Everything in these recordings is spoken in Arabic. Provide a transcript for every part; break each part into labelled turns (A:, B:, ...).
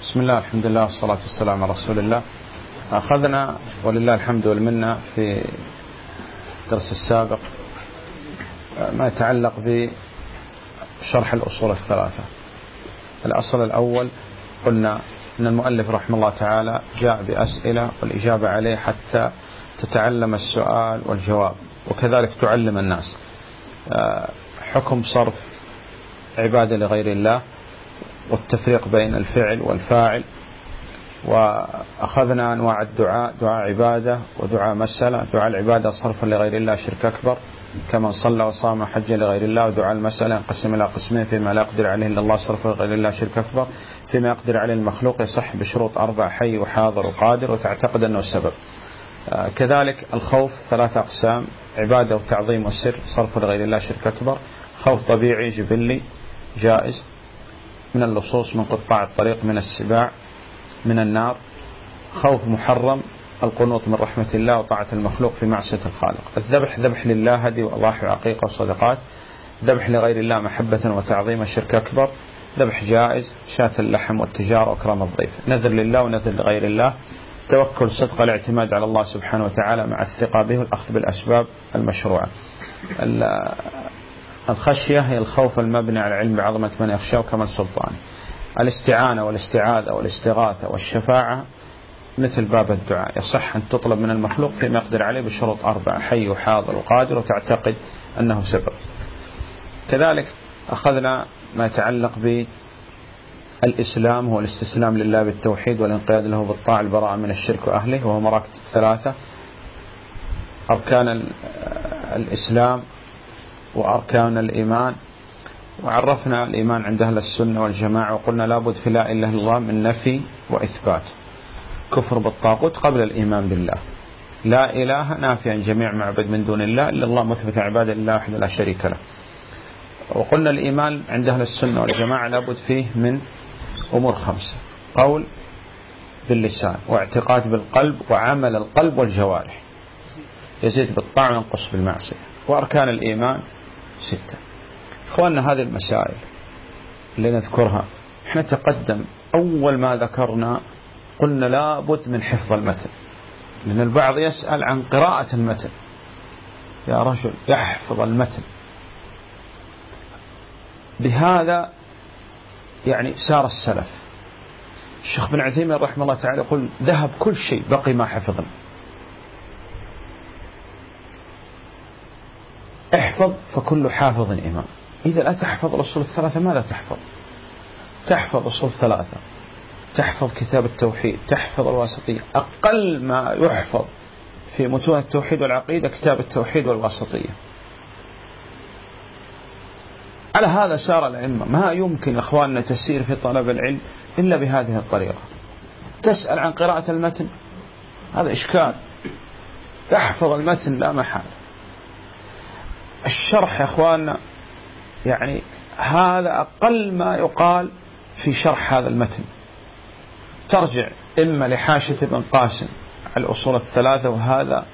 A: بسم الله الحمد لله والصلاة والسلام على رسول الله. أخذنا ولله الحمد والمنة في الدرس السابق ما يتعلق بشرح الأصول الثلاثة. الأصل الأول قلنا أن المؤلف رحمه الله تعالى جاء بأسئلة والإجابة عليه حتى تتعلم السؤال والجواب وكذلك تعلم الناس. حكم صرف عبادة لغير الله. والتفريق بين الفعل والفاعل. وأخذنا أنواع الدعاء دعاء عبادة ودعاء مسألة. دعاء العبادة صرفا لغير الله شرك أكبر. كمن صلى وصام حج لغير الله ودعاء المسألة ينقسم إلى قسمين فيما لا يقدر عليه إلا الله صرفا لغير الله شرك أكبر. فيما يقدر عليه المخلوق يصح بشروط أربع حي وحاضر وقادر وتعتقد أنه السبب. آه، كذلك الخوف ثلاثة أقسام عبادة وتعظيم والسر صرف لغير الله شرك أكبر. خوف طبيعي جبلي جائز. من اللصوص من قطاع الطريق من السباع من النار. خوف محرم القنوط من رحمة الله وطاعة المخلوق في معصية الخالق. الذبح ذبح لله هدي وأضاحي وعقيقة وصدقات. ذبح لغير الله محبة وتعظيم الشرك أكبر. ذبح جائز شاة اللحم والتجارة وكرام الضيف. نذر لله ونذر لغير الله. توكل صدق الاعتماد على الله سبحانه وتعالى مع الثقة به والأخذ بالأسباب المشروعة. الخشية هي الخوف المبني على علم بعظمة من يخشاه كمال سلطانه الاستعانة والاستعاذة والاستغاثة والشفاعة مثل باب الدعاء. يصح أن تطلب من المخلوق فيما يقدر عليه بشروط أربعة حي وحاضر وقادر وتعتقد أنه سبب. كذلك أخذنا ما يتعلق بالإسلام هو الاستسلام لله بالتوحيد والانقياد له بالطاعة البراءة من الشرك وأهله وهو مراكب ثلاثة. أركان الإسلام وأركان الإيمان وعرفنا الإيمان عند أهل السنة والجماعة وقلنا لابد في لا إله إلا الله من نفي وإثبات. كفر بالطاغوت قبل الإيمان بالله. لا إله نافيا جميع معبد من دون الله إلا الله مثبت عبادة لله وحده لا شريك له. وقلنا الإيمان عند أهل السنة والجماعة لابد فيه من أمور خمسة. قول باللسان واعتقاد بالقلب وعمل القلب والجوارح. يزيد بالطاعة وينقص بالمعصية. وأركان الإيمان ستة. إخواننا هذه المسائل اللي نذكرها. إحنا تقدم أول ما ذكرنا قلنا لابد من حفظ المتن. لأن البعض يسأل عن قراءة المتن. يا رجل يحفظ المتن. بهذا يعني سار السلف. الشيخ بن عثيمين رحمه الله تعالى يقول ذهب كل شيء بقي ما حفظنا. احفظ فكل حافظ إمام. إذا لا تحفظ الأصول الثلاثة ماذا تحفظ. تحفظ أصول ثلاثة. تحفظ كتاب التوحيد تحفظ الواسطية. أقل ما يحفظ في متون التوحيد والعقيدة كتاب التوحيد والواسطية. على هذا سار الأئمة. ما يمكن أخواننا تسير في طلب العلم إلا بهذه الطريقة. تسأل عن قراءة المتن. هذا إشكال. تحفظ المتن لا محالة الشرح يا اخواننا يعني هذا أقل ما يقال في شرح هذا المتن. ترجع إما لحاشية ابن قاسم على الأصول الثلاثة وهذا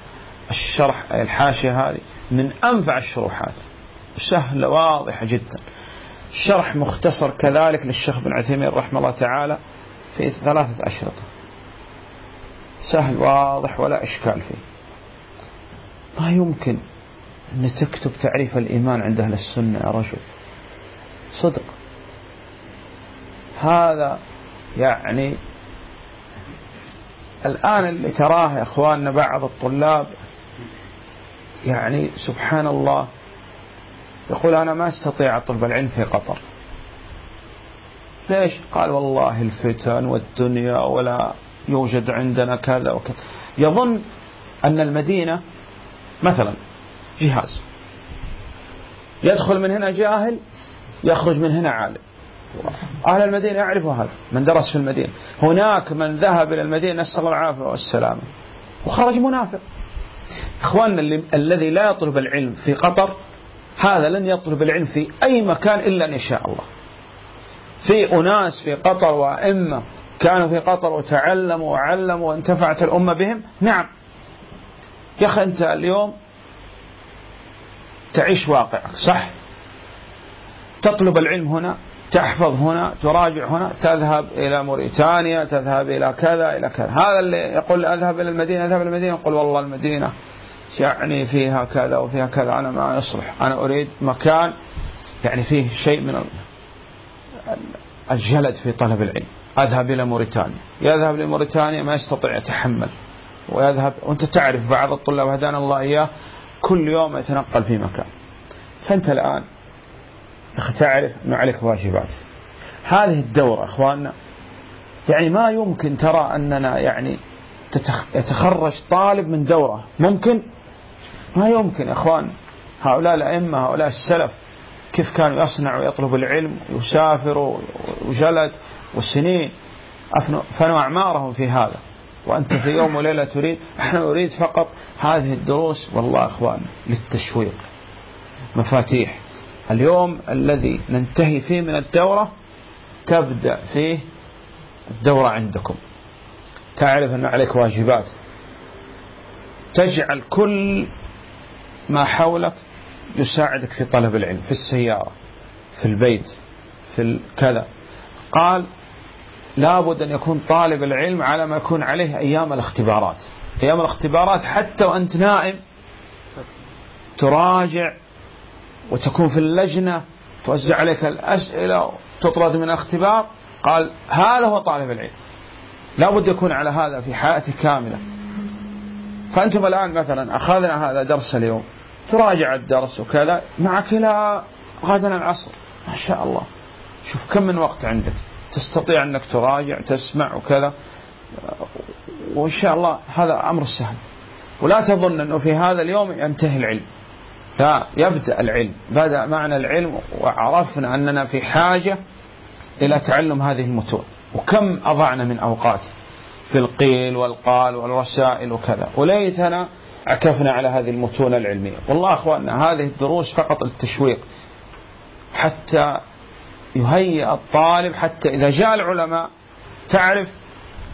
A: الشرح الحاشية هذه من أنفع الشروحات سهله واضحه جدا. شرح مختصر كذلك للشيخ بن عثيمين رحمه الله تعالى في ثلاثة أشرطة. سهل واضح ولا إشكال فيه. ما يمكن أن تكتب تعريف الإيمان عند أهل السنة يا رجل. صدق. هذا يعني الآن اللي تراه يا إخواننا بعض الطلاب يعني سبحان الله يقول أنا ما أستطيع أطلب العلم في قطر. ليش؟ قال والله الفتن والدنيا ولا يوجد عندنا كذا وكذا. يظن أن المدينة مثلا جهاز. يدخل من هنا جاهل يخرج من هنا عالم. أهل المدينة يعرفوا هذا من درس في المدينة. هناك من ذهب إلى المدينة نسأل الله العافية والسلامة. وخرج منافق. إخواننا اللي الذي لا يطلب العلم في قطر هذا لن يطلب العلم في أي مكان إلا أن يشاء الله. في أناس في قطر وأئمة كانوا في قطر وتعلموا وعلموا وانتفعت الأمة بهم نعم. يا أخي أنت اليوم تعيش واقعك صح. تطلب العلم هنا تحفظ هنا تراجع هنا تذهب إلى موريتانيا تذهب إلى كذا إلى كذا. هذا اللي يقول أذهب إلى المدينة أذهب إلى المدينة. يقول والله المدينة يعني فيها كذا وفيها كذا. أنا ما يصلح أنا أريد مكان يعني فيه شيء من الجلد في طلب العلم. أذهب إلى موريتانيا. يذهب لموريتانيا ما يستطيع يتحمل. ويذهب وأنت تعرف بعض الطلاب هدانا الله إياه. كل يوم يتنقل في مكان. فأنت الآن تعرف أنه عليك واجبات. هذه الدورة أخواننا يعني ما يمكن ترى أننا يعني يتخرج طالب من دورة. ممكن؟ ما يمكن أخوان. هؤلاء الأئمة هؤلاء السلف كيف كانوا يصنعوا ويطلبوا العلم ويسافروا وجلد وسنين فنوا أعمارهم في هذا. وأنت في يوم وليلة تريد إحنا نريد فقط هذه الدروس والله أخوان للتشويق. مفاتيح. اليوم الذي ننتهي فيه من الدورة تبدأ فيه الدورة عندكم. تعرف أن عليك واجبات. تجعل كل ما حولك يساعدك في طلب العلم في السيارة في البيت في كذا. قال لابد أن يكون طالب العلم على ما يكون عليه أيام الاختبارات. أيام الاختبارات حتى وأنت نائم تراجع وتكون في اللجنة توزع عليك الأسئلة وتطرد من الاختبار. قال هذا هو طالب العلم. لابد يكون على هذا في حياته كاملة. فأنتم الآن مثلا أخذنا هذا درس اليوم. تراجع الدرس وكذا. معك إلى غدا العصر. ما شاء الله. شوف كم من وقت عندك. تستطيع أنك تراجع تسمع وكذا. وإن شاء الله هذا أمر سهل. ولا تظن أنه في هذا اليوم ينتهي العلم. لا يبدأ العلم. بدأ معنا العلم وعرفنا أننا في حاجة إلى تعلم هذه المتون. وكم أضعنا من أوقات في القيل والقال والرسائل وكذا. وليتنا عكفنا على هذه المتون العلمية. والله أخواننا هذه الدروس فقط للتشويق. حتى يهيئ الطالب حتى إذا جاء العلماء تعرف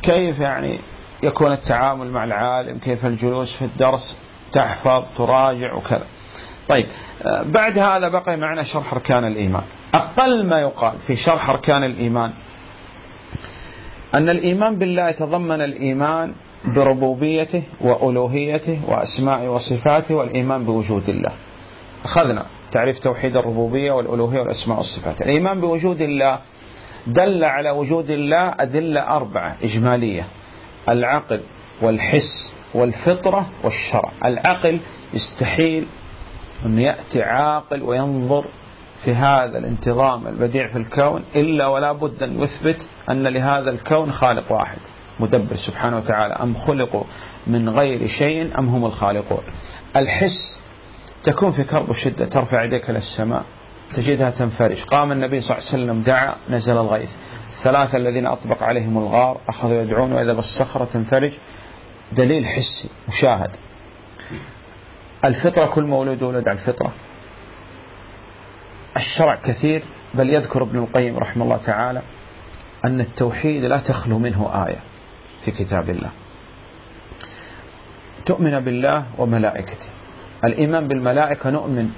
A: كيف يعني يكون التعامل مع العالم كيف الجلوس في الدرس تحفظ تراجع وكذا. طيب بعد هذا بقي معنا شرح أركان الإيمان. أقل ما يقال في شرح أركان الإيمان أن الإيمان بالله يتضمن الإيمان بربوبيته وألوهيته وأسماء وصفاته والإيمان بوجود الله. أخذنا. تعريف توحيد الربوبية والألوهية والأسماء والصفات. الإيمان بوجود الله دل على وجود الله أدلة أربعة إجمالية. العقل والحس والفطرة والشرع. العقل يستحيل أن يأتي عاقل وينظر في هذا الانتظام البديع في الكون إلا ولا بد أن يثبت أن لهذا الكون خالق واحد مدبر سبحانه وتعالى. أم خلقوا من غير شيء أم هم الخالقون؟ الحس تكون في كرب وشدة ترفع يديك إلى السماء تجدها تنفرج قام النبي صلى الله عليه وسلم دعا نزل الغيث. الثلاثة الذين أطبق عليهم الغار أخذوا يدعون وإذا بالصخرة تنفرج. دليل حسي مشاهد. الفطرة كل مولود ولد على الفطرة. الشرع كثير بل يذكر ابن القيم رحمه الله تعالى أن التوحيد لا تخلو منه آية في كتاب الله. تؤمن بالله وملائكته. الإيمان بالملائكة نؤمن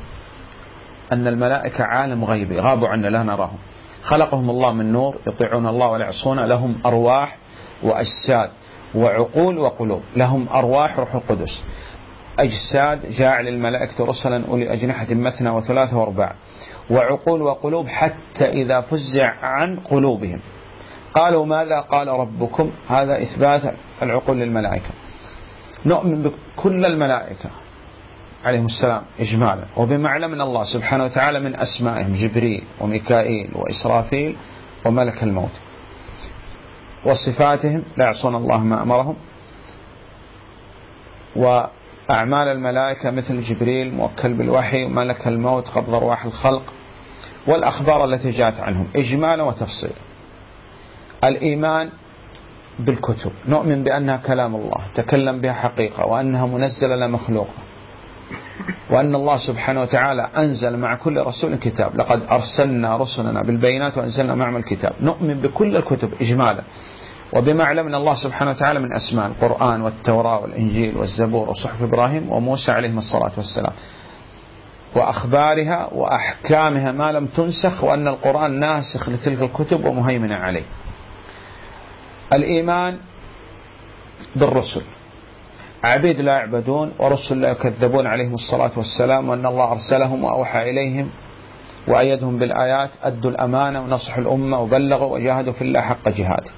A: أن الملائكة عالم غيبي غابوا عنا لا نراهم. خلقهم الله من نور يطيعون الله ولا يعصون لهم أرواح وأجساد وعقول وقلوب لهم أرواح روح القدس. أجساد جاعل الملائكة رسلا أولي أجنحة مثنى وثلاثة وأرباع وعقول وقلوب حتى إذا فزع عن قلوبهم. قالوا ماذا قال ربكم؟ هذا إثبات العقول للملائكة. نؤمن بكل الملائكة. عليهم السلام إجمالا. وبمعلم من الله سبحانه وتعالى من أسمائهم جبريل وميكائيل وإسرافيل وملك الموت. وصفاتهم لا يعصون الله ما أمرهم. وأعمال الملائكة مثل جبريل موكل بالوحي وملك الموت قبض أرواح الخلق والأخبار التي جاءت عنهم. إجمالا وتفصيلا. الإيمان بالكتب. نؤمن بأنها كلام الله تكلم بها حقيقة وأنها منزلة لا مخلوقة وأن الله سبحانه وتعالى أنزل مع كل رسول كتاب. لقد أرسلنا رسلنا بالبينات وأنزلنا معهم الكتاب. نؤمن بكل الكتب إجمالا. وبما علمنا الله سبحانه وتعالى من أسماء القرآن والتوراة والإنجيل والزبور وصحف إبراهيم وموسى عليهم الصلاة والسلام وأخبارها وأحكامها ما لم تنسخ وأن القرآن ناسخ لتلك الكتب ومهيمن عليه. الإيمان بالرسل. عبيد لا يعبدون ورسل لا يكذبون عليهم الصلاة والسلام وأن الله أرسلهم وأوحى إليهم وأيدهم بالآيات أدوا الأمانة ونصحوا الأمة وبلغوا وجاهدوا في الله حق جهاده.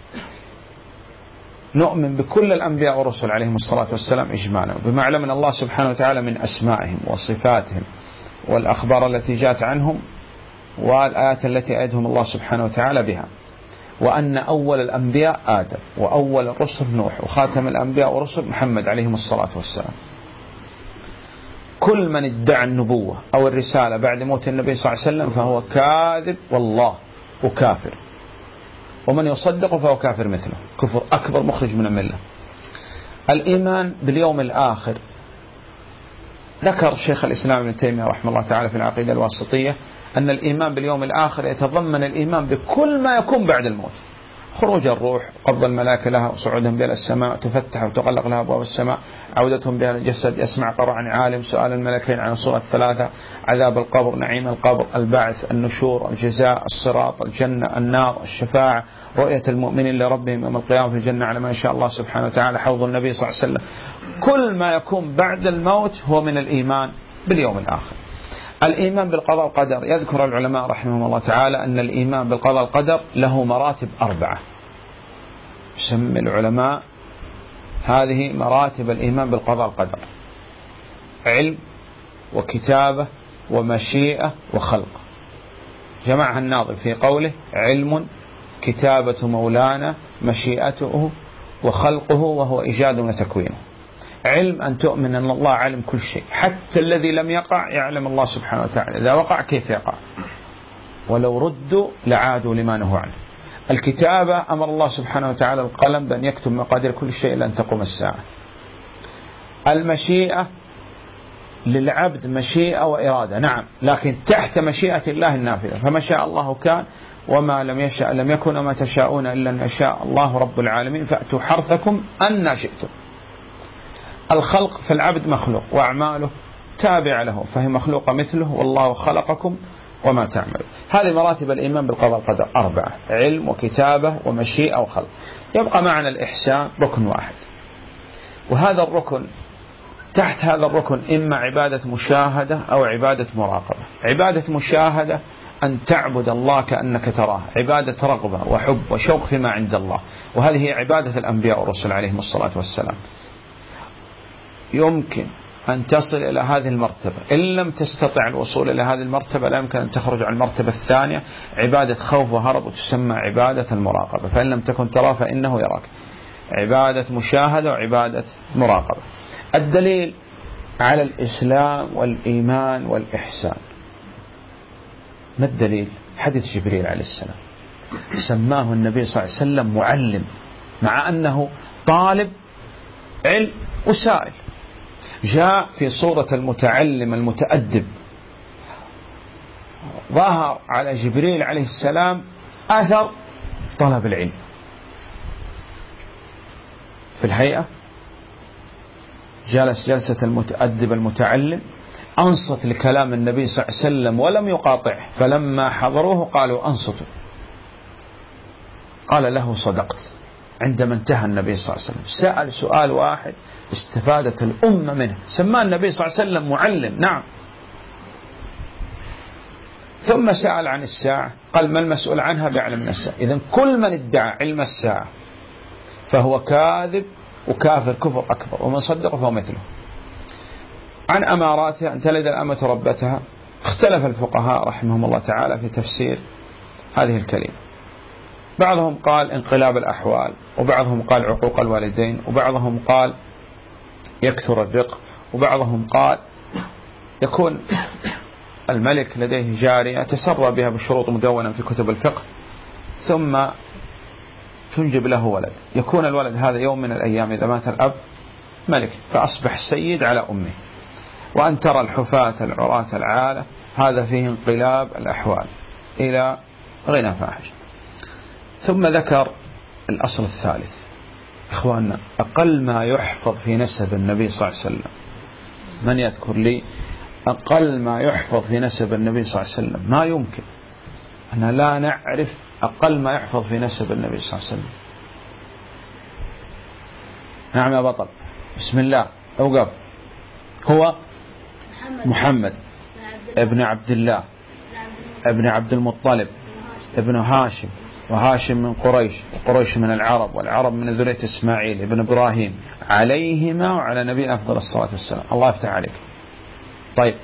A: نؤمن بكل الأنبياء والرسل عليهم الصلاة والسلام إجمالا بما علم من الله سبحانه وتعالى من أسمائهم وصفاتهم والأخبار التي جاءت عنهم والآيات التي أيدهم الله سبحانه وتعالى بها. وأن أول الأنبياء آدم وأول الرسل نوح وخاتم الأنبياء والرسل محمد عليهم الصلاة والسلام. كل من ادعى النبوة أو الرسالة بعد موت النبي صلى الله عليه وسلم فهو كاذب والله وكافر. ومن يصدق فهو كافر مثله. كفر أكبر مخرج من الملة. الإيمان باليوم الآخر. ذكر شيخ الإسلام ابن تيمية رحمه الله تعالى في العقيدة الواسطية أن الإيمان باليوم الآخر يتضمن الإيمان بكل ما يكون بعد الموت. خروج الروح قبض الملائكة لها وصعودهم بها السماء تفتح وتغلق لها أبواب السماء عودتهم بها الجسد يسمع قرع عالم سؤال الملكين عن الصورة الثلاثة عذاب القبر نعيم القبر البعث النشور الجزاء الصراط الجنة النار الشفاعة رؤية المؤمنين لربهم يوم القيامة في الجنة على ما شاء الله سبحانه وتعالى حوض النبي صلى الله عليه وسلم. كل ما يكون بعد الموت هو من الإيمان باليوم الآخر. الإيمان بالقضاء والقدر. يذكر العلماء رحمهم الله تعالى أن الإيمان بالقضاء والقدر له مراتب أربعة. يسمي العلماء هذه مراتب الإيمان بالقضاء والقدر. علم وكتابة ومشيئة وخلق. جمعها الناظم في قوله علم كتابة مولانا مشيئته وخلقه وهو إيجاد وتكوينه. علم أن تؤمن أن الله علم كل شيء. حتى الذي لم يقع يعلم الله سبحانه وتعالى. إذا وقع كيف يقع؟ ولو ردوا لعادوا لما نهوا عنه. الكتابة أمر الله سبحانه وتعالى القلم بأن يكتب مقادير كل شيء إلى أن تقوم الساعة. المشيئة للعبد مشيئة وإرادة. نعم. لكن تحت مشيئة الله النافذة. فما شاء الله كان وما لم يشاء لم يكن وما تشاءون إلا أن يشاء الله رب العالمين. فأتوا حرثكم أن شئتم. الخلق فالعبد مخلوق وأعماله تابعة له فهي مخلوقة مثله والله خلقكم وما تعمل هذه مراتب الإيمان بالقضاء والقدر أربعة علم وكتابة ومشيئة وخلق. يبقى معنا الإحسان ركن واحد. وهذا الركن تحت هذا الركن إما عبادة مشاهدة أو عبادة مراقبة. عبادة مشاهدة أن تعبد الله كأنك تراه عبادة رغبة وحب وشوق فيما عند الله. وهذه هي عبادة الأنبياء والرسل عليهم الصلاة والسلام. يمكن أن تصل إلى هذه المرتبة. إن لم تستطع الوصول إلى هذه المرتبة لا يمكن أن تخرج عن المرتبة الثانية. عبادة خوف وهرب وتسمى عبادة المراقبة. فإن لم تكن تراه فإنه يراك. عبادة مشاهدة وعبادة مراقبة. الدليل على الإسلام والإيمان والإحسان. ما الدليل؟ حديث جبريل عليه السلام. سماه النبي صلى الله عليه وسلم معلم مع أنه طالب علم وسائل. جاء في صورة المتعلم المتأدب. ظهر على جبريل عليه السلام أثر طلب العلم. في الهيئة جلس جلسة المتأدب المتعلم أنصت لكلام النبي صلى الله عليه وسلم ولم يقاطعه فلما حضروه قالوا أنصتوا. قال له صدقت. عندما انتهى النبي صلى الله عليه وسلم. سأل سؤال واحد استفادت الأمة منه. سماه النبي صلى الله عليه وسلم معلم. نعم. ثم سأل عن الساعة. قال ما المسؤول عنها؟ بيعلم من الساعة. إذا كل من ادعى علم الساعة فهو كاذب وكافر كفر أكبر ومن صدق فهو مثله. عن أماراتها أن تلد الأمة ربتها. اختلف الفقهاء رحمهم الله تعالى في تفسير هذه الكلمة. بعضهم قال انقلاب الأحوال وبعضهم قال عقوق الوالدين وبعضهم قال يكثر الرق وبعضهم قال يكون الملك لديه جارية تسرى بها بشروط مدونة في كتب الفقه ثم تنجب له ولد. يكون الولد هذا يوم من الأيام إذا مات الأب ملك فأصبح سيد على أمه. وأن ترى الحفاة العراة العالة هذا فيه انقلاب الأحوال إلى غنى فاحش ثم ذكر الأصل الثالث. إخواننا أقل ما يحفظ في نسب النبي صلى الله عليه وسلم. من يذكر لي؟ أقل ما يحفظ في نسب النبي صلى الله عليه وسلم. ما يمكن. أن لا نعرف أقل ما يحفظ في نسب النبي صلى الله عليه وسلم. نعم يا بطل. بسم الله. أوقف هو محمد, محمد. ابن عبد الله. ابن عبد المطلب. ابن هاشم. وهاشم من قريش وقريش من العرب والعرب من ذرية إسماعيل ابن إبراهيم عليهما وعلى نبي أفضل الصلاة والسلام. الله يفتح عليك. طيب.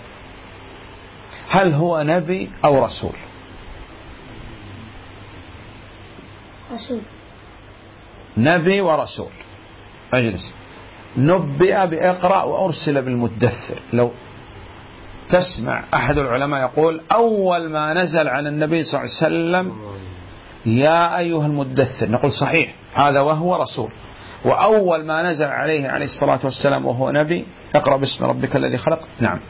A: هل هو نبي أو رسول؟
B: رسول.
A: نبي ورسول. أجلس. نبئ بإقرأ وأرسل بالمدثر. لو تسمع أحد العلماء يقول أول ما نزل على النبي صلى الله عليه وسلم يا أيها المدثر نقول صحيح هذا وهو رسول. وأول ما نزل عليه عليه الصلاة والسلام وهو نبي اقرأ باسم ربك الذي خلق. نعم.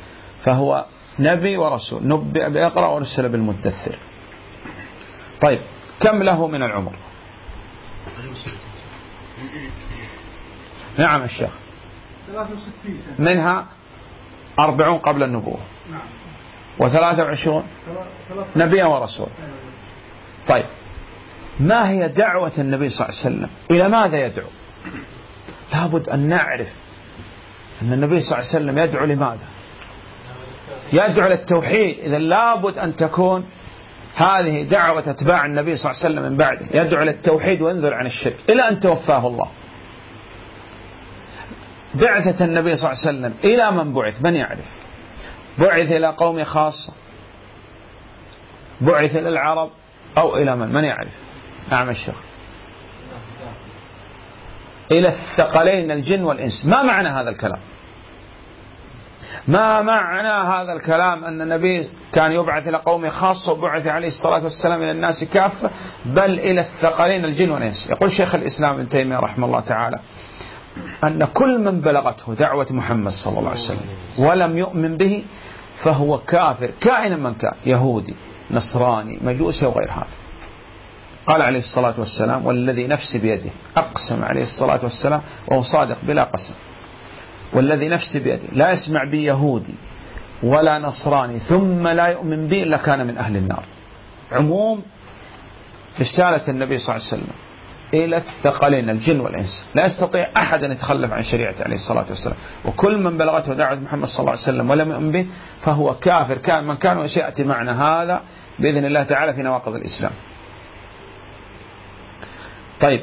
A: فهو نبي ورسول. نبئ بإقرأ ورسل بالمدثر. طيب كم له من العمر؟ نعم الشيخ منها أربعون قبل النبوة. وثلاثة وعشرون؟ نبيا ورسول طيب. ما هي دعوة النبي صلى الله عليه وسلم؟ إلى ماذا يدعو؟ لابد أن نعرف أن النبي صلى الله عليه وسلم يدعو لماذا؟ يدعو للتوحيد. إذا لابد أن تكون هذه دعوة أتباع النبي صلى الله عليه وسلم من بعده. يدعو للتوحيد وينذر عن الشرك إلى أن توفاه الله. بعثة النبي صلى الله عليه وسلم إلى من بعث؟ من يعرف؟ بعث إلى قوم خاصة؟ بعث إلى العرب؟ أو إلى من؟ من يعرف؟ نعم الشيخ إلى الثقلين الجن والإنس. ما معنى هذا الكلام؟ ما معنى هذا الكلام أن النبي كان يبعث إلى قوم خاصة وبعث عليه الصلاة والسلام إلى الناس كافة بل إلى الثقلين الجن والإنس. يقول شيخ الإسلام ابن تيمية رحمه الله تعالى أن كل من بلغته دعوة محمد صلى الله عليه وسلم ولم يؤمن به فهو كافر كائنا من كان يهودي نصراني مجوسي وغير هذا. قال عليه الصلاة والسلام والذي نفسي بيده. أقسم عليه الصلاة والسلام وهو صادق بلا قسم. والذي نفسي بيده. لا يسمع بي يهودي ولا نصراني ثم لا يؤمن بي إلا كان من أهل النار. عموم رسالة النبي صلى الله عليه وسلم إلى الثقلين الجن والإنس. لا يستطيع أحد أن يتخلف عن شريعته عليه الصلاة والسلام. وكل من بلغته دعوة محمد صلى الله عليه وسلم ولم يؤمن به فهو كافر. كان من كان وسيأتي معنا هذا بإذن الله تعالى في نواقض الإسلام. طيب.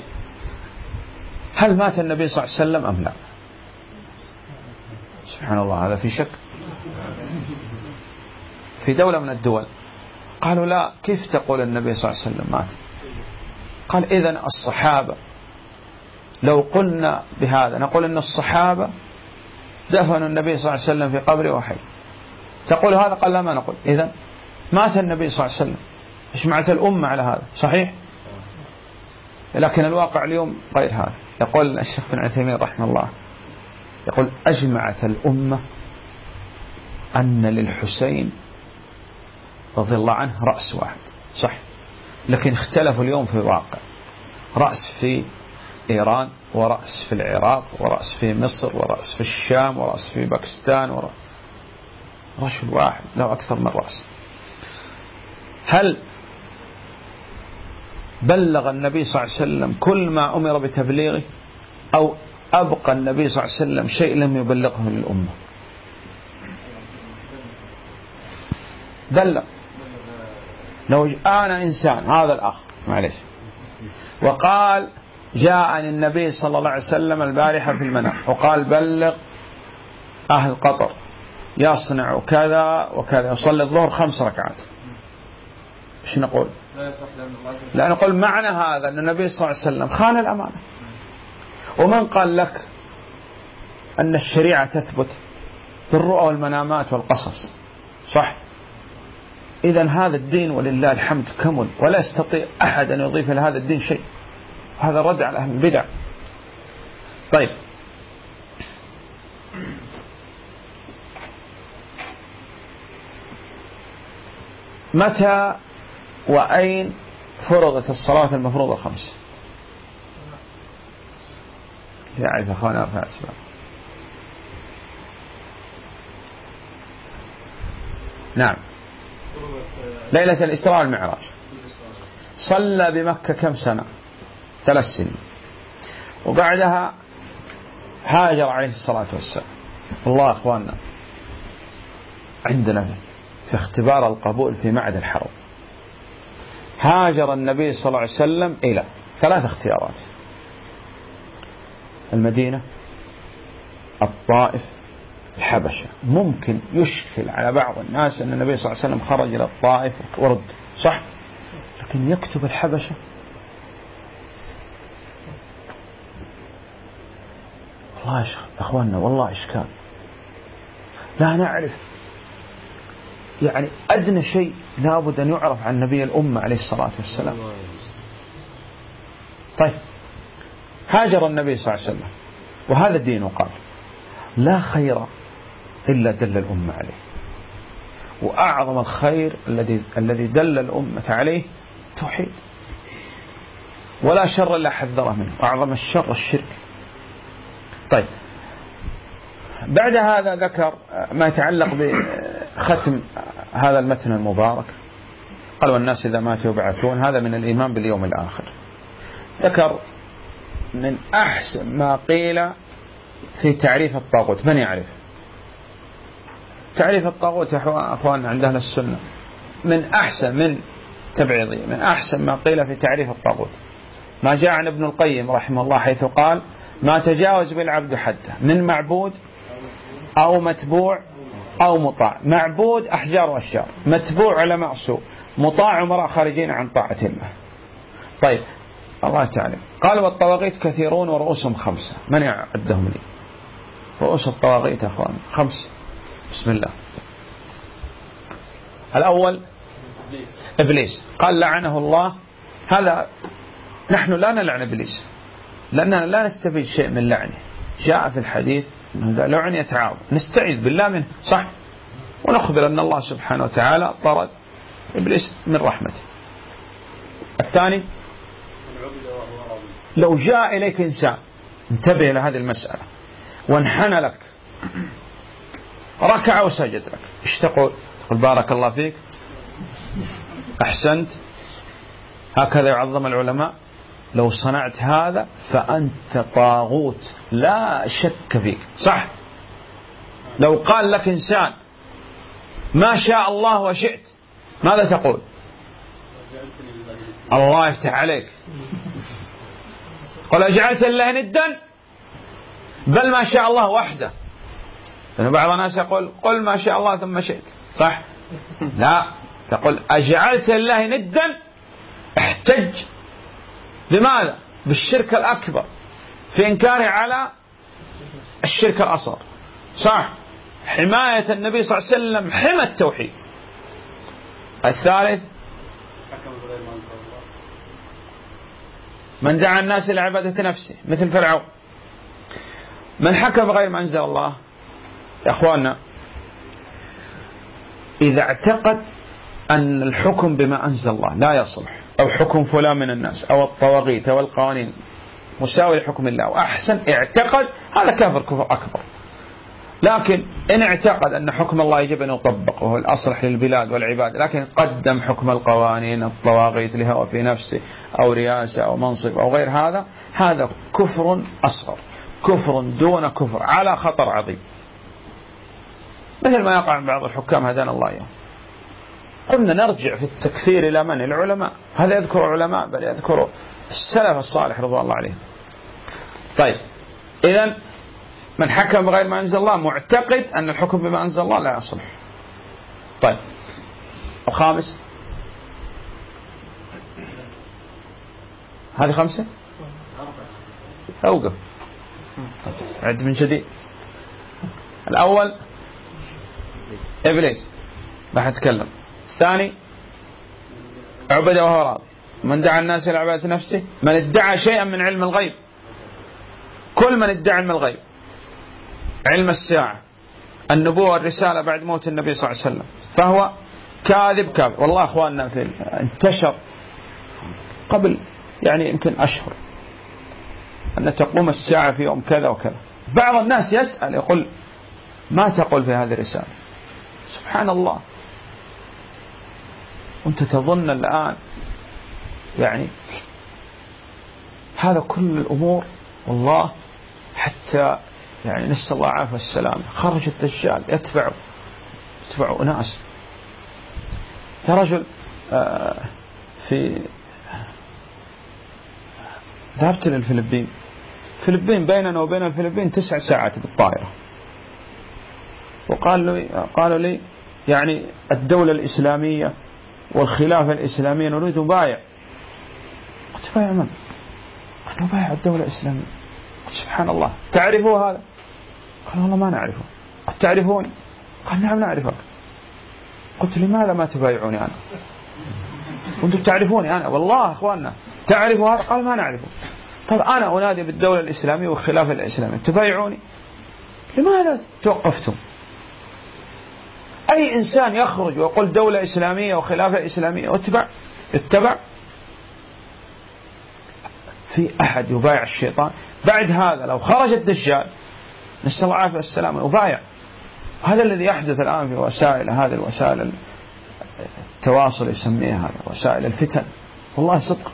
A: هل مات النبي صلى الله عليه وسلم أم لا؟ سبحان الله هذا في شك. في دولة من الدول قالوا لا كيف تقول النبي صلى الله عليه وسلم مات؟ قال إذا الصحابة لو قلنا بهذا نقول أن الصحابة دفنوا النبي صلى الله عليه وسلم في قبره وحي. تقول هذا قال لا ما نقول. إذا مات النبي صلى الله عليه وسلم. اجمعت الأمة على هذا؟ صحيح؟ لكن الواقع اليوم غير هذا. يقول الشيخ بن عثيمين رحمه الله يقول أجمعت الأمة أن للحسين رضي الله عنه رأس واحد صح؟ لكن اختلفوا اليوم في الواقع. رأس في إيران ورأس في العراق ورأس في مصر ورأس في الشام ورأس في باكستان ورأس رجل واحد له أكثر من رأس. هل بلغ النبي صلى الله عليه وسلم كل ما أمر بتبليغه أو أبقى النبي صلى الله عليه وسلم شيء لم يبلغه للأمة. بلغ لو أنا إنسان هذا الأخ معلش وقال جاءني النبي صلى الله عليه وسلم البارحة في المنام وقال بلغ أهل قطر يصنع كذا وكذا يصلي الظهر خمس ركعات. إيش نقول؟ لا نقول معنى هذا أن النبي صلى الله عليه وسلم خان الأمانة. ومن قال لك أن الشريعة تثبت بالرؤى والمنامات والقصص؟ صح. إذا هذا الدين ولله الحمد كمل ولا يستطيع أحد أن يضيف إلى هذا الدين شيء. هذا رد على أهل البدع. طيب. متى وأين فرضت الصلاة المفروضة الخمس يعرف أخوانا أرفع أسباب. نعم. ليلة الإسراء والمعراج. صلى بمكة كم سنة؟ ثلاث سنين. وبعدها هاجر عليه الصلاة والسلام. الله أخواننا عندنا في اختبار القبول في معد الحرب هاجر النبي صلى الله عليه وسلم إلى ثلاث اختيارات. المدينة الطائف الحبشة. ممكن يشكل على بعض الناس أن النبي صلى الله عليه وسلم خرج إلى الطائف ورد صح؟ لكن يكتب الحبشة. والله أخواننا والله إشكال. لا نعرف يعني أدنى شيء لابد أن يعرف عن نبي الأمة عليه الصلاة والسلام. طيب. هاجر النبي صلى الله عليه وسلم. وهذا الدين قال لا خير إلا دل الأمة عليه. وأعظم الخير الذي الذي دل الأمة عليه توحيد. ولا شر إلا حذره منه. أعظم الشر الشرك. طيب. بعد هذا ذكر ما يتعلق بختم هذا المتن المبارك. قال والناس إذا ماتوا يبعثون. هذا من الإيمان باليوم الآخر. ذكر من أحسن ما قيل في تعريف الطاغوت. من يعرف؟ تعريف الطاغوت يا أخواننا عند أهل السنة. من أحسن من تبعيضية من أحسن ما قيل في تعريف الطاغوت. ما جاء عن ابن القيم رحمه الله حيث قال ما تجاوز بالعبد حده. من معبود أو متبوع أو مطاع. معبود أحجار وأشجار. متبوع علماء سوء مطاع عمراء خارجين عن طاعة الله. طيب. الله تعالى قال والطواغيت كثيرون ورؤوسهم خمسة. من يعدهم لي؟ رؤوس الطواغيت يا أخوان. خمس بسم الله. الأول إبليس. قال لعنه الله. هذا نحن لا نلعن إبليس. لأننا لا نستفيد شيء من لعنه. جاء في الحديث أنه لعن يتعاظم نستعيذ بالله منه. صح؟ ونخبر أن الله سبحانه وتعالى طرد إبليس من رحمته. الثاني لو جاء إليك إنسان انتبه إلى هذه المسألة وانحنى لك ركع وسجد لك. إيش تقول؟ تقول بارك الله فيك. أحسنت. هكذا يعظم العلماء. لو صنعت هذا فأنت طاغوت. لا شك فيك. صح. لو قال لك إنسان ما شاء الله وشئت. ماذا تقول؟ الله يفتح عليك. قل أجعلت الله ندا؟ بل ما شاء الله وحده. لأن بعض الناس يقول قل ما شاء الله ثم شئت. صح؟ لا. تقول أجعلت الله ندا؟ احتج. بماذا؟ بالشرك الأكبر في إنكاره على الشرك الأصغر. صح. حماية النبي صلى الله عليه وسلم حمى التوحيد. الثالث من دعا الناس إلى عبادة نفسه مثل فرعون. من حكم بغير ما أنزل الله؟ يا أخواننا إذا اعتقد أن الحكم بما أنزل الله لا يصلح. أو حكم فلان من الناس أو الطواغيت أو القوانين. مساوي لحكم الله. وأحسن اعتقد هذا كافر كفر أكبر. لكن إن اعتقد أن حكم الله يجب أن يطبق وهو الأصلح للبلاد والعباد لكن قدم حكم القوانين الطواغيت لهوى في نفسه أو رياسة أو منصب أو غير هذا هذا كفر أصغر. كفر دون كفر على خطر عظيم. مثل ما يقع من بعض الحكام هدانا الله إياه قلنا نرجع في التكفير إلى من؟ العلماء. هذا يذكر علماء بل يذكر السلف الصالح رضوان الله عليهم. طيب. إذا من حكم بغير ما أنزل الله معتقد أن الحكم بما أنزل الله لا يصلح. طيب. الخامس. هذه خمسة؟ أوقف. عد من جديد. الأول. إبليس. راح أتكلم. الثاني عبد وهو راضي من دعا الناس إلى عبادة نفسه؟ من ادعى شيئا من علم الغيب. كل من ادعى علم الغيب. علم الساعة. النبوة والرسالة بعد موت النبي صلى الله عليه وسلم. فهو كاذب كاذب. والله أخواننا في انتشر قبل يعني يمكن أشهر. أن تقوم الساعة في يوم كذا وكذا. بعض الناس يسأل يقول ما تقول في هذه الرسالة؟ سبحان الله. وانت تظن الآن. يعني هذا كل الأمور والله حتى يعني نسأل الله العافية والسلام خرج الدجال يتبع يتبع أناس. يا رجل آه، في ذهبت للفلبين. الفلبين بيننا وبين الفلبين تسع ساعات بالطائرة. وقال لي قالوا لي يعني الدولة الإسلامية والخلافة الإسلامية نريد نبايع. قلت بايع من؟ قال نبايع الدولة الإسلامية. قلت سبحان الله. تعرفوا هذا؟ قال والله ما نعرفه. قلت تعرفوني؟ قال نعم نعرفك. قلت لماذا ما تبايعوني أنا؟ وأنتم تعرفوني أنا؟ والله أخواننا. تعرفوا هذا؟ قال ما نعرفه. طب أنا أنادي بالدولة الإسلامية والخلافة الإسلامية. تبايعوني؟ لماذا توقفتم؟ أي إنسان يخرج ويقول دولة إسلامية وخلافة إسلامية واتبع اتبع. في أحد يبايع الشيطان؟ بعد هذا لو خرج الدجال نسأل الله العافية والسلامة يبايع هذا الذي يحدث الآن في وسائل هذه الوسائل التواصل يسميها هذا وسائل الفتن. والله صدق.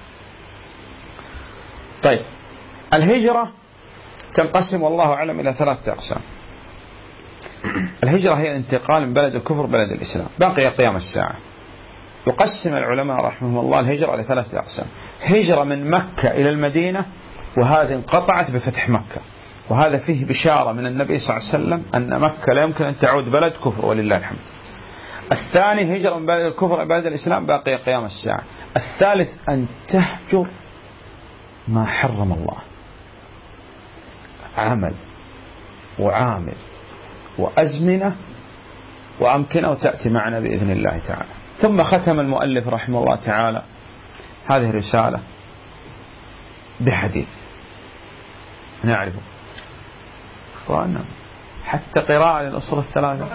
A: طيب الهجرة تنقسم والله أعلم إلى ثلاثة أقسام. الهجرة هي الانتقال من بلد الكفر بلد الإسلام. باقي قيام الساعة. يقسم العلماء رحمهم الله الهجرة لثلاثة أقسام. هجرة من مكة إلى المدينة وهذه انقطعت بفتح مكة. وهذا فيه بشارة من النبي صلى الله عليه وسلم أن مكة لا يمكن أن تعود بلد كفر ولله الحمد. الثاني هجرة من بلد الكفر إلى بلد الإسلام باقي قيام الساعة. الثالث أن تهجر ما حرم الله. عمل وعامل. وأزمنة وأمكنة وتأتي معنا بإذن الله تعالى. ثم ختم المؤلف رحمه الله تعالى هذه الرسالة بحديث. نعرفه. إخواننا حتى قراءة للأصول الثلاثة.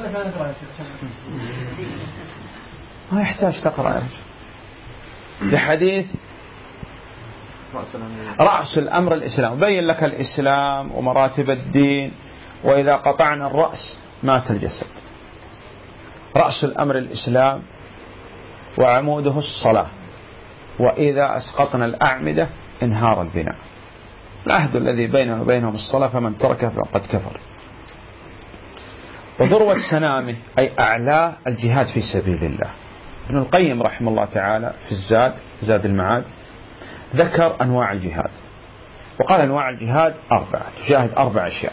A: ما يحتاج تقرأ يا بحديث رأس الأمر الإسلام. بين لك الإسلام ومراتب الدين. وإذا قطعنا الرأس مات الجسد. رأس الأمر الإسلام وعموده الصلاة. وإذا أسقطنا الأعمدة انهار البناء. العهد الذي بيننا وبينهم الصلاة فمن تركه فقد كفر. وذروة سنامه أي أعلى الجهاد في سبيل الله. ابن القيم رحمه الله تعالى في الزاد زاد المعاد ذكر أنواع الجهاد. وقال أنواع الجهاد أربعة. تجاهد أربع أشياء.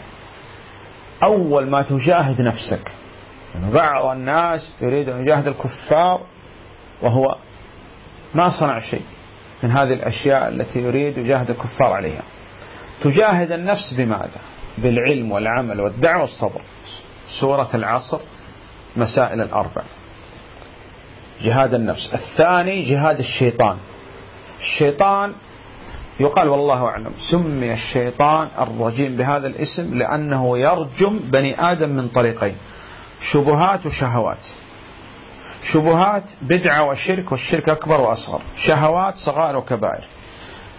A: أول ما تجاهد نفسك. يعني بعض الناس يريد أن يجاهد الكفار وهو ما صنع شيء من هذه الأشياء التي يريد يجاهد الكفار عليها. تجاهد النفس بماذا؟ بالعلم والعمل والدعوة والصبر. سورة العصر مسائل الأربع. جهاد النفس. الثاني جهاد الشيطان. الشيطان يقال والله أعلم. سمي الشيطان الرجيم بهذا الاسم لأنه يرجم بني آدم من طريقين. شبهات وشهوات. شبهات بدعة وشرك والشرك أكبر وأصغر. شهوات صغائر وكبائر.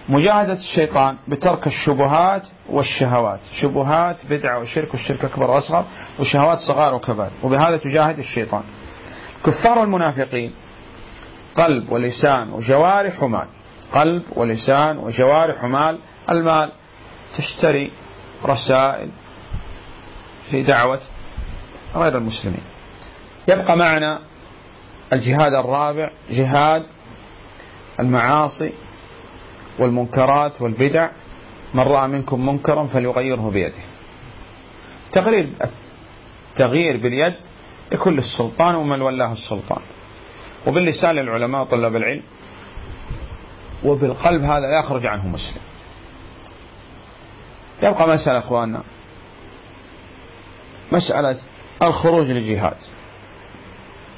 A: مجاهدة الشيطان بترك الشبهات والشهوات. شبهات بدعة وشرك والشرك أكبر وأصغر وشهوات صغائر وكبائر. وبهذا تجاهد الشيطان. كفار المنافقين. قلب ولسان وجوارح ومال. قلب ولسان وجوارح ومال. المال تشتري رسائل في دعوة غير المسلمين. يبقى معنا الجهاد الرابع جهاد المعاصي والمنكرات والبدع. من رأى منكم منكرا فليغيره بيده. تغيير التغيير باليد يكون للسلطان ومن ولاه السلطان. وباللسان للعلماء وطلاب العلم. وبالقلب هذا لا يخرج عنه مسلم. يبقى مسألة أخواننا. مسألة الخروج للجهاد.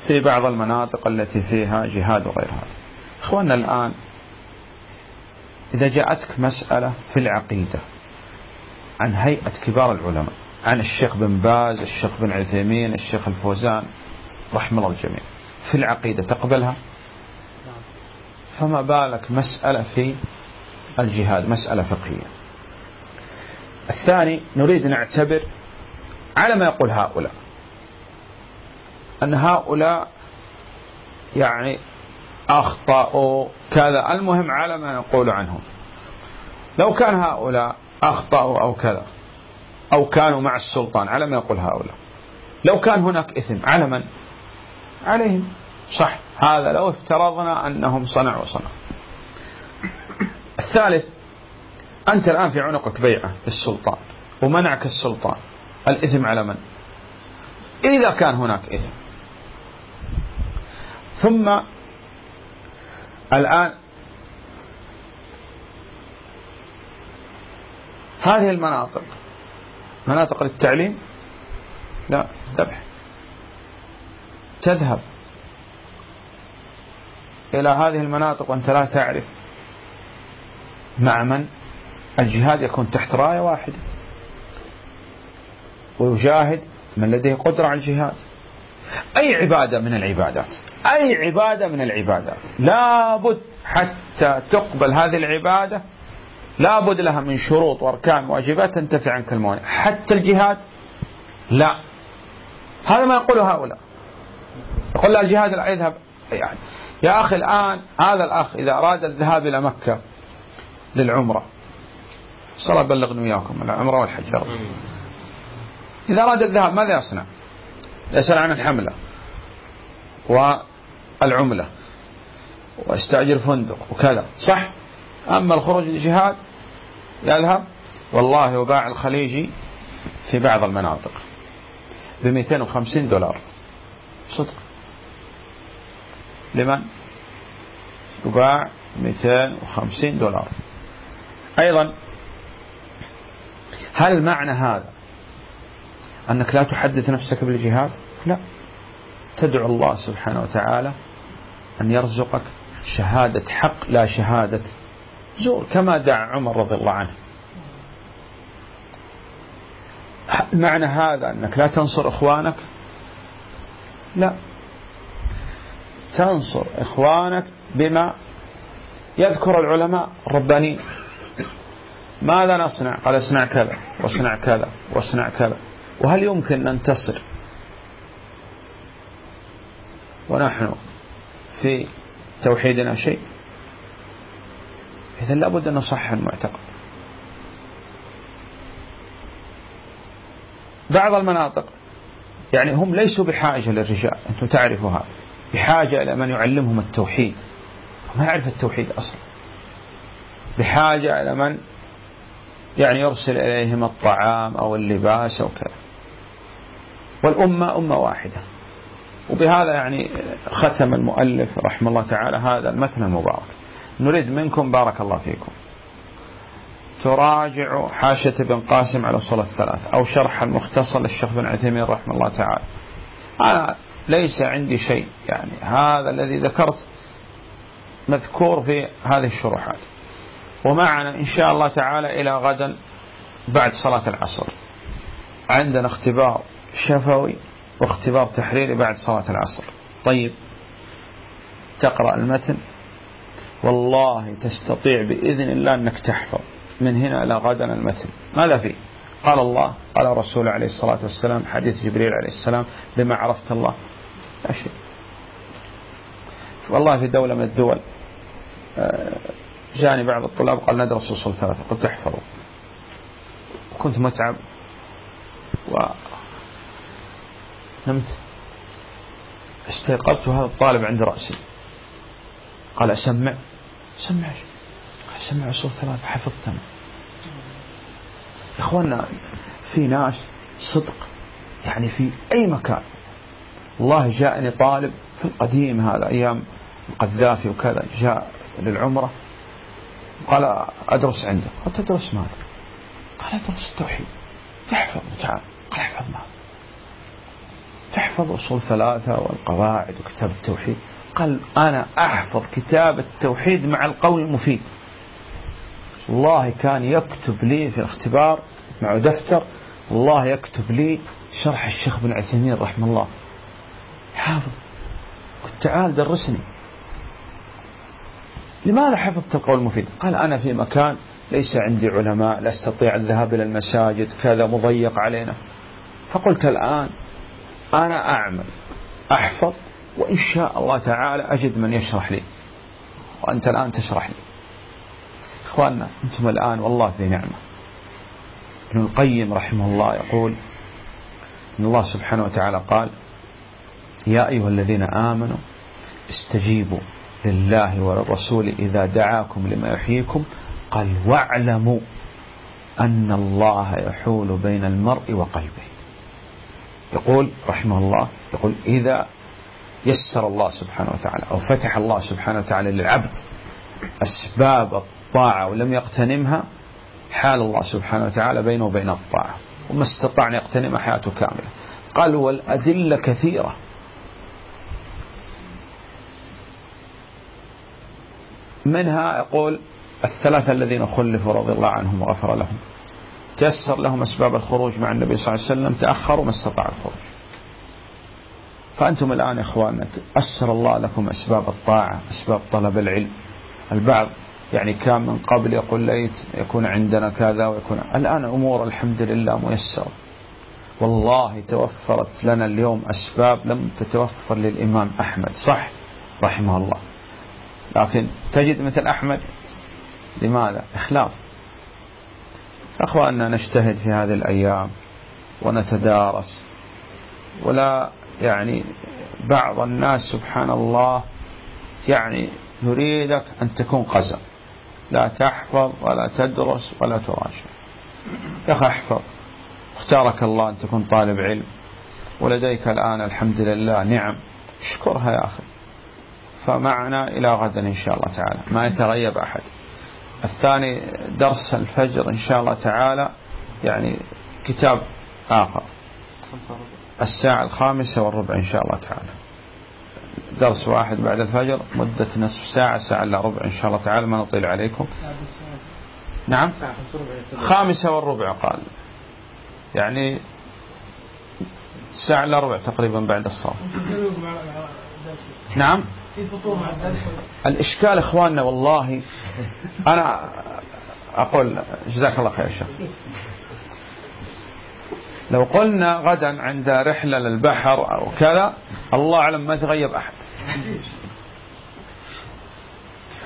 A: في بعض المناطق التي فيها جهاد وغير هذا أخواننا الآن إذا جاءتك مسألة في العقيدة عن هيئة كبار العلماء عن الشيخ بن باز الشيخ بن عثيمين الشيخ الفوزان رحم الله الجميع في العقيدة تقبلها؟ فما بالك مسألة في الجهاد مسألة فقهية. الثاني نريد نعتبر على ما يقول هؤلاء أن هؤلاء يعني أخطأوا كذا. المهم على ما نقول عنهم. لو كان هؤلاء أخطأوا أو كذا أو كانوا مع السلطان على ما يقول هؤلاء. لو كان هناك إثم على من؟ عليهم. صح. هذا لو افترضنا أنهم صنعوا صنع. الثالث أنت الآن في عنقك بيعة للسلطان ومنعك السلطان. الإثم على من؟ إذا كان هناك إثم. ثم الآن هذه المناطق. مناطق للتعليم؟ لا ذبح. تذهب. إلى هذه المناطق وأنت لا تعرف مع من؟ الجهاد يكون تحت راية واحدة. ويجاهد من لديه قدرة على الجهاد. أي عبادة من العبادات؟ أي عبادة من العبادات؟ لابد حتى تقبل هذه العبادة لابد لها من شروط وأركان واجبات تنتفي عنك الموانع. حتى الجهاد؟ لا. هذا ما يقوله هؤلاء. يقول لا الجهاد لا يذهب. يعني يا أخي الآن هذا الأخ إذا أراد الذهاب إلى مكة للعمرة صلى بلغني وياكم العمرة والحج إذا أراد الذهاب ماذا يصنع؟ يسأل عن الحملة والعملة واستأجر فندق وكذا صح؟ أما الخروج للجهاد يذهب؟ والله وباع الخليجي في بعض المناطق ب 250 دولار. صدق. لمن؟ يباع 250 دولار. أيضا هل معنى هذا أنك لا تحدث نفسك بالجهاد؟ لا. تدعو الله سبحانه وتعالى أن يرزقك شهادة حق لا شهادة زور كما دعا عمر رضي الله عنه. معنى هذا أنك لا تنصر إخوانك؟ لا. تنصر إخوانك بما يذكر العلماء الربانيين. ماذا نصنع؟ قال اصنع كذا واصنع كذا واصنع كذا. وهل يمكن ننتصر ونحن في توحيدنا شيء. إذا لابد أن نصحح المعتقد. بعض المناطق يعني هم ليسوا بحاجة للرجال أنتم تعرفوا هذا. بحاجة إلى من يعلمهم التوحيد. ما يعرف التوحيد أصلا. بحاجة إلى من يعني يرسل إليهم الطعام أو اللباس أو كذا. والأمة أمة واحدة. وبهذا يعني ختم المؤلف رحمه الله تعالى هذا المتن المبارك. نريد منكم بارك الله فيكم. تراجعوا حاشة ابن قاسم على الصلاة الثلاث أو شرح المختصر للشيخ بن عثيمين رحمه الله تعالى. أنا ليس عندي شيء. يعني هذا الذي ذكرت مذكور في هذه الشروحات. ومعنا إن شاء الله تعالى إلى غدا بعد صلاة العصر. عندنا اختبار شفوي واختبار تحريري بعد صلاة العصر. طيب تقرأ المتن. والله تستطيع بإذن الله أنك تحفظ. من هنا إلى غدا المتن. ماذا فيه؟ قال الله قال رسول عليه الصلاة والسلام حديث جبريل عليه السلام بما عرفت الله. لا شيء والله في دولة من الدول آه، جاني بعض الطلاب قال ندرس أصول ثلاثة. قلت احفظوا. كنت متعب و نمت. استيقظت وهذا الطالب عند رأسي. قال أسمع. سمع سمع أصول ثلاثة. حفظت أنا إخواننا في ناس صدق يعني في أي مكان والله جاءني طالب في القديم هذا أيام القذافي وكذا جاء للعمرة قال أدرس عنده. قلت تدرس ماذا؟ قال أدرس التوحيد تحفظ تعال قال أحفظ ماذا؟ تحفظ أصول ثلاثة والقواعد وكتاب التوحيد. قال أنا أحفظ كتاب التوحيد مع القول المفيد. الله كان يكتب لي في الاختبار مع دفتر الله يكتب لي شرح الشيخ بن عثيمين رحمه الله. حافظ. قلت تعال درسني. لماذا حفظت القول المفيد؟ قال أنا في مكان ليس عندي علماء لا أستطيع الذهاب إلى المساجد كذا مضيق علينا. فقلت الآن أنا أعمل أحفظ وإن شاء الله تعالى أجد من يشرح لي. وأنت الآن تشرح لي. إخواننا أنتم الآن والله في نعمة. ابن القيم رحمه الله يقول إن الله سبحانه وتعالى قال يا أيها الذين آمنوا استجيبوا لله وللرسول إذا دعاكم لما يحييكم قال واعلموا أن الله يحول بين المرء وقلبه. يقول رحمه الله يقول إذا يسر الله سبحانه وتعالى أو فتح الله سبحانه وتعالى للعبد أسباب الطاعة ولم يقتنمها حال الله سبحانه وتعالى بينه وبين الطاعة وما استطاع أن يقتنمها حياته كاملة. قال والأدلة كثيرة منها يقول الثلاثة الذين خلفوا رضي الله عنهم وغفر لهم. تيسر لهم أسباب الخروج مع النبي صلى الله عليه وسلم تأخروا ما استطاع الخروج. فأنتم الآن إخواننا أسر الله لكم أسباب الطاعة أسباب طلب العلم. البعض يعني كان من قبل يقول ليت يكون عندنا كذا ويكون. الآن أمور الحمد لله ميسرة. والله توفرت لنا اليوم أسباب لم تتوفر للإمام أحمد. صح؟ رحمه الله. لكن تجد مثل أحمد لماذا؟ إخلاص. أخواننا نجتهد في هذه الأيام ونتدارس ولا يعني بعض الناس سبحان الله يعني يريدك أن تكون قزم. لا تحفظ ولا تدرس ولا تراجع. يا أخي احفظ. اختارك الله أن تكون طالب علم. ولديك الآن الحمد لله نعم. اشكرها يا أخي. فمعنا إلى غدا إن شاء الله تعالى ما يتغيب أحد. الثاني درس الفجر إن شاء الله تعالى يعني كتاب آخر. الساعة الخامسة والربع إن شاء الله تعالى. درس واحد بعد الفجر مدة نصف ساعة ساعة إلا ربع إن شاء الله تعالى ما نطيل عليكم. نعم؟ خامسة والربع قال. يعني ساعة إلا ربع تقريبا بعد الصلاة. نعم؟ الإشكال إخواننا والله أنا أقول جزاك الله خير شيخ. لو قلنا غدا عند رحلة للبحر أو كذا الله أعلم ما تغيب أحد.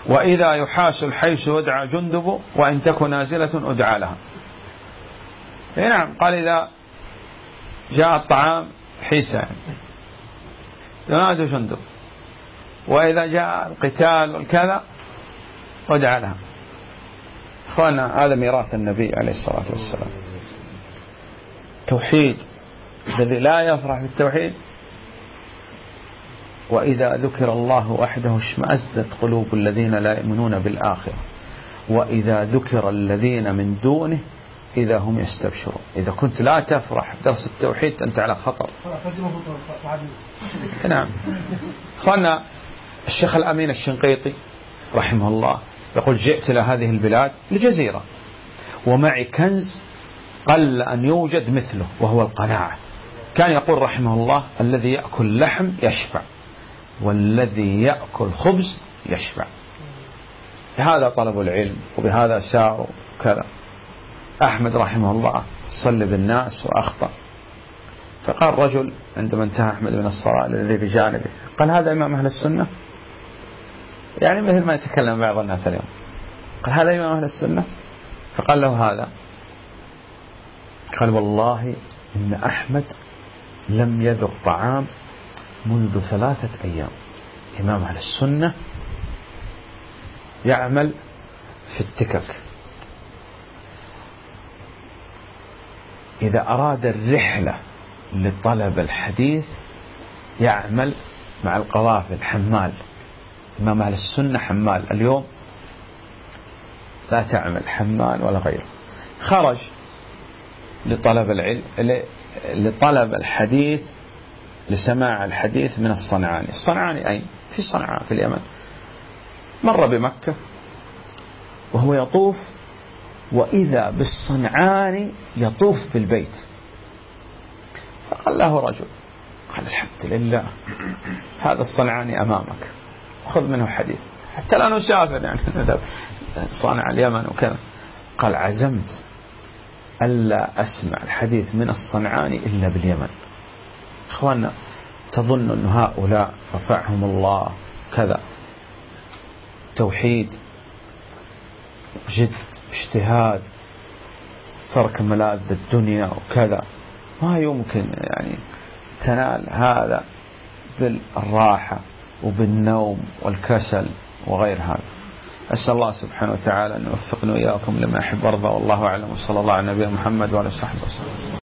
A: وإذا يحاس الحيس يدعى جندب وإن تك نازلة أدعى لها. إيه نعم قال إذا جاء الطعام حيسا. ينادي جندب. وإذا جاء القتال والكذا ودعا لها. إخوانا هذا ميراث النبي عليه الصلاة والسلام. توحيد الذي لا يفرح بالتوحيد. وإذا ذكر الله وحده اشمأزت قلوب الذين لا يؤمنون بالآخرة. وإذا ذكر الذين من دونه إذا هم يستبشرون. إذا كنت لا تفرح بدرس التوحيد أنت على خطر. نعم. أخوانا الشيخ الأمين الشنقيطي رحمه الله يقول جئت إلى هذه البلاد لجزيرة ومعي كنز قل أن يوجد مثله وهو القناعة. كان يقول رحمه الله الذي يأكل لحم يشبع والذي يأكل خبز يشبع. بهذا طلبوا العلم وبهذا ساروا كذا أحمد رحمه الله صلى بالناس وأخطأ. فقال رجل عندما انتهى أحمد من الصلاة الذي بجانبه قال هذا إمام أهل السنة؟ يعني مثل ما يتكلم بعض الناس اليوم. قال هذا إمام أهل السنة؟ فقال له هذا. قال والله إن أحمد لم يذق طعام منذ ثلاثة أيام. إمام أهل السنة يعمل في التكك. إذا أراد الرحلة لطلب الحديث يعمل مع القوافل حمال إمام أهل السنة حمال. اليوم لا تعمل حمال ولا غيره. خرج لطلب العلم لطلب الحديث لسماع الحديث من الصنعاني. الصنعاني أين؟ في صنعاء في اليمن. مر بمكة وهو يطوف وإذا بالصنعاني يطوف بالبيت. فقال له رجل قال الحمد لله هذا الصنعاني أمامك. خذ منه حديث. حتى لا نسافر يعني صانع اليمن وكذا. قال عزمت ألا أسمع الحديث من الصنعاني إلا باليمن. إخواننا تظن أن هؤلاء رفعهم الله كذا. توحيد جد اجتهاد ترك ملاذ الدنيا وكذا. ما يمكن يعني تنال هذا بالراحة. وبالنوم والكسل وغير هذا. أسأل الله سبحانه وتعالى أن يوفقنا وإياكم لما يحب ويرضى والله أعلم. وصلى الله على نبينا محمد وعلى صحبه وسلم.